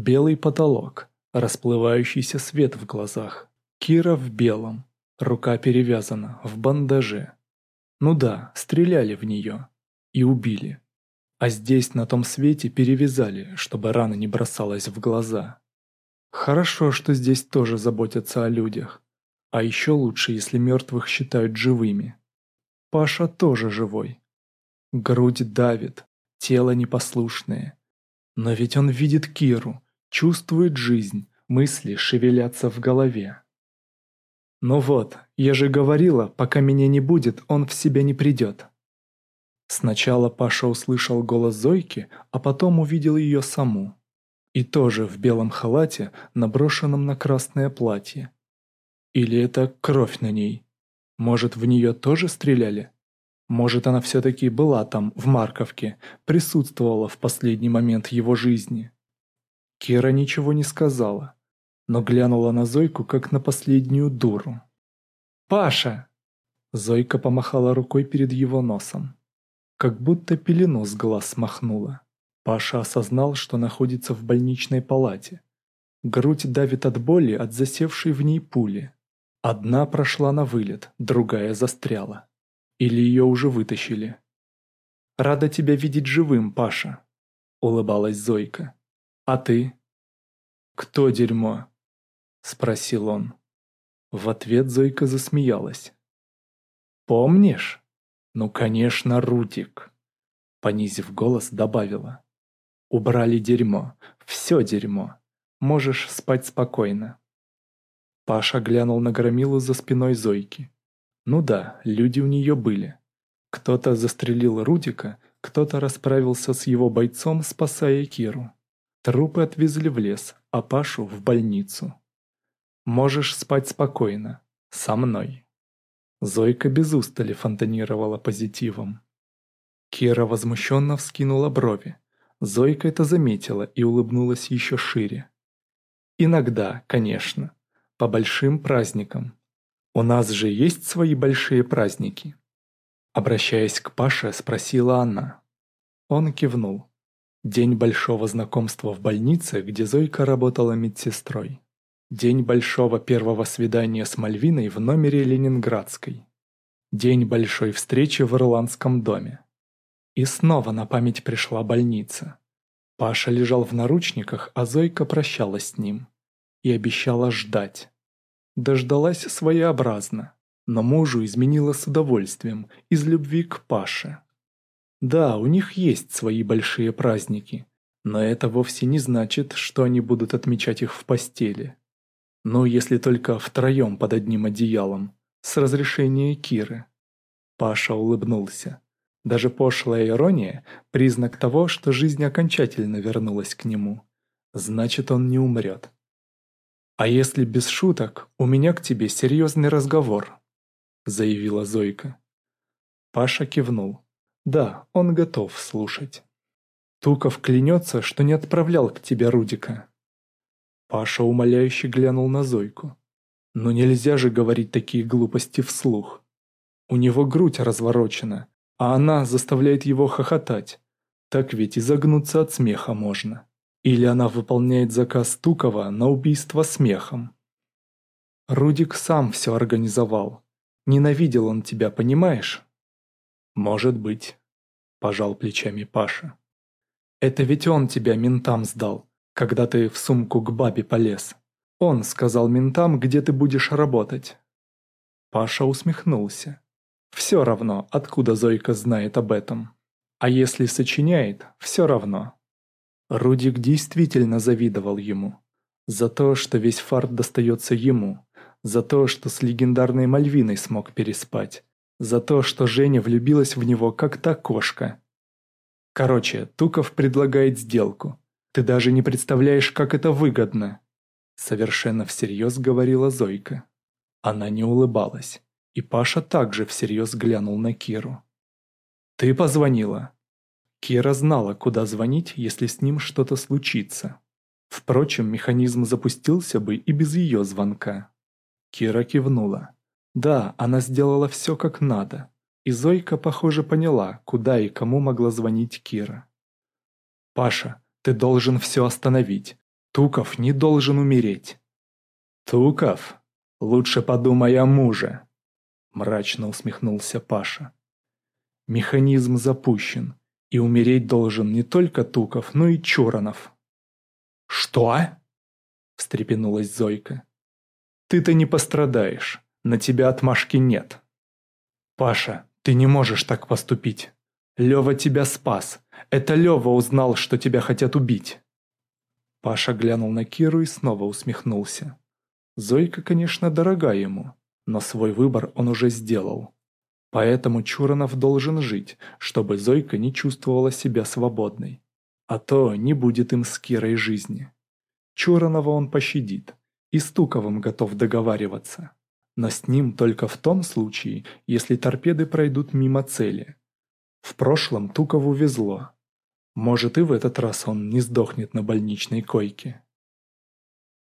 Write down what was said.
Белый потолок, расплывающийся свет в глазах. Кира в белом, рука перевязана, в бандаже. Ну да, стреляли в нее. И убили. А здесь, на том свете, перевязали, чтобы рана не бросалась в глаза. Хорошо, что здесь тоже заботятся о людях. А еще лучше, если мертвых считают живыми. Паша тоже живой. Грудь давит, тело непослушное. Но ведь он видит Киру, чувствует жизнь, мысли шевелятся в голове. «Ну вот, я же говорила, пока меня не будет, он в себя не придет». Сначала Паша услышал голос Зойки, а потом увидел ее саму. И тоже в белом халате, наброшенном на красное платье. Или это кровь на ней? Может, в нее тоже стреляли? Может, она все-таки была там, в Марковке, присутствовала в последний момент его жизни? Кира ничего не сказала, но глянула на Зойку, как на последнюю дуру. «Паша!» Зойка помахала рукой перед его носом. Как будто пелену с глаз смахнула. Паша осознал, что находится в больничной палате. Грудь давит от боли от засевшей в ней пули. Одна прошла на вылет, другая застряла. Или ее уже вытащили. «Рада тебя видеть живым, Паша», — улыбалась Зойка. «А ты?» «Кто дерьмо?» — спросил он. В ответ Зойка засмеялась. «Помнишь? Ну, конечно, Рутик!» Понизив голос, добавила. «Убрали дерьмо, все дерьмо. Можешь спать спокойно». Паша глянул на громилу за спиной Зойки. Ну да, люди у нее были. Кто-то застрелил Рудика, кто-то расправился с его бойцом, спасая Киру. Трупы отвезли в лес, а Пашу в больницу. Можешь спать спокойно. Со мной. Зойка без устали фонтанировала позитивом. Кира возмущенно вскинула брови. Зойка это заметила и улыбнулась еще шире. Иногда, конечно по большим праздникам. У нас же есть свои большие праздники. Обращаясь к Паше, спросила она. Он кивнул. День большого знакомства в больнице, где Зойка работала медсестрой. День большого первого свидания с Мальвиной в номере Ленинградской. День большой встречи в Ирландском доме. И снова на память пришла больница. Паша лежал в наручниках, а Зойка прощалась с ним и обещала ждать. Дождалась своеобразно, но мужу изменила с удовольствием, из любви к Паше. Да, у них есть свои большие праздники, но это вовсе не значит, что они будут отмечать их в постели. Ну, если только втроем под одним одеялом, с разрешения Киры. Паша улыбнулся. Даже пошлая ирония – признак того, что жизнь окончательно вернулась к нему. Значит, он не умрет. «А если без шуток, у меня к тебе серьезный разговор», — заявила Зойка. Паша кивнул. «Да, он готов слушать». Туков клянется, что не отправлял к тебе Рудика. Паша умоляюще глянул на Зойку. Но нельзя же говорить такие глупости вслух. У него грудь разворочена, а она заставляет его хохотать. Так ведь и загнуться от смеха можно. Или она выполняет заказ Тукова на убийство смехом. Рудик сам все организовал. Ненавидел он тебя, понимаешь? Может быть, пожал плечами Паша. Это ведь он тебя ментам сдал, когда ты в сумку к бабе полез. Он сказал ментам, где ты будешь работать. Паша усмехнулся. Все равно, откуда Зойка знает об этом. А если сочиняет, все равно. Рудик действительно завидовал ему. За то, что весь фарт достается ему. За то, что с легендарной Мальвиной смог переспать. За то, что Женя влюбилась в него, как та кошка. Короче, Туков предлагает сделку. Ты даже не представляешь, как это выгодно. Совершенно всерьез говорила Зойка. Она не улыбалась. И Паша также всерьез глянул на Киру. «Ты позвонила?» Кира знала, куда звонить, если с ним что-то случится. Впрочем, механизм запустился бы и без ее звонка. Кира кивнула. Да, она сделала все как надо. И Зойка, похоже, поняла, куда и кому могла звонить Кира. «Паша, ты должен все остановить. Туков не должен умереть. Туков, лучше подумай о муже, мрачно усмехнулся Паша. Механизм запущен, и умереть должен не только Туков, но и Чуранов. «Что?» – встрепенулась Зойка. «Ты-то не пострадаешь, на тебя отмашки нет». «Паша, ты не можешь так поступить. Лева тебя спас. Это Лева узнал, что тебя хотят убить». Паша глянул на Киру и снова усмехнулся. Зойка, конечно, дорога ему, но свой выбор он уже сделал. Поэтому Чуранов должен жить, чтобы Зойка не чувствовала себя свободной. А то не будет им с Кирой жизни. Чуранова он пощадит, и с Туковым готов договариваться. Но с ним только в том случае, если торпеды пройдут мимо цели. В прошлом Тукову везло. Может и в этот раз он не сдохнет на больничной койке.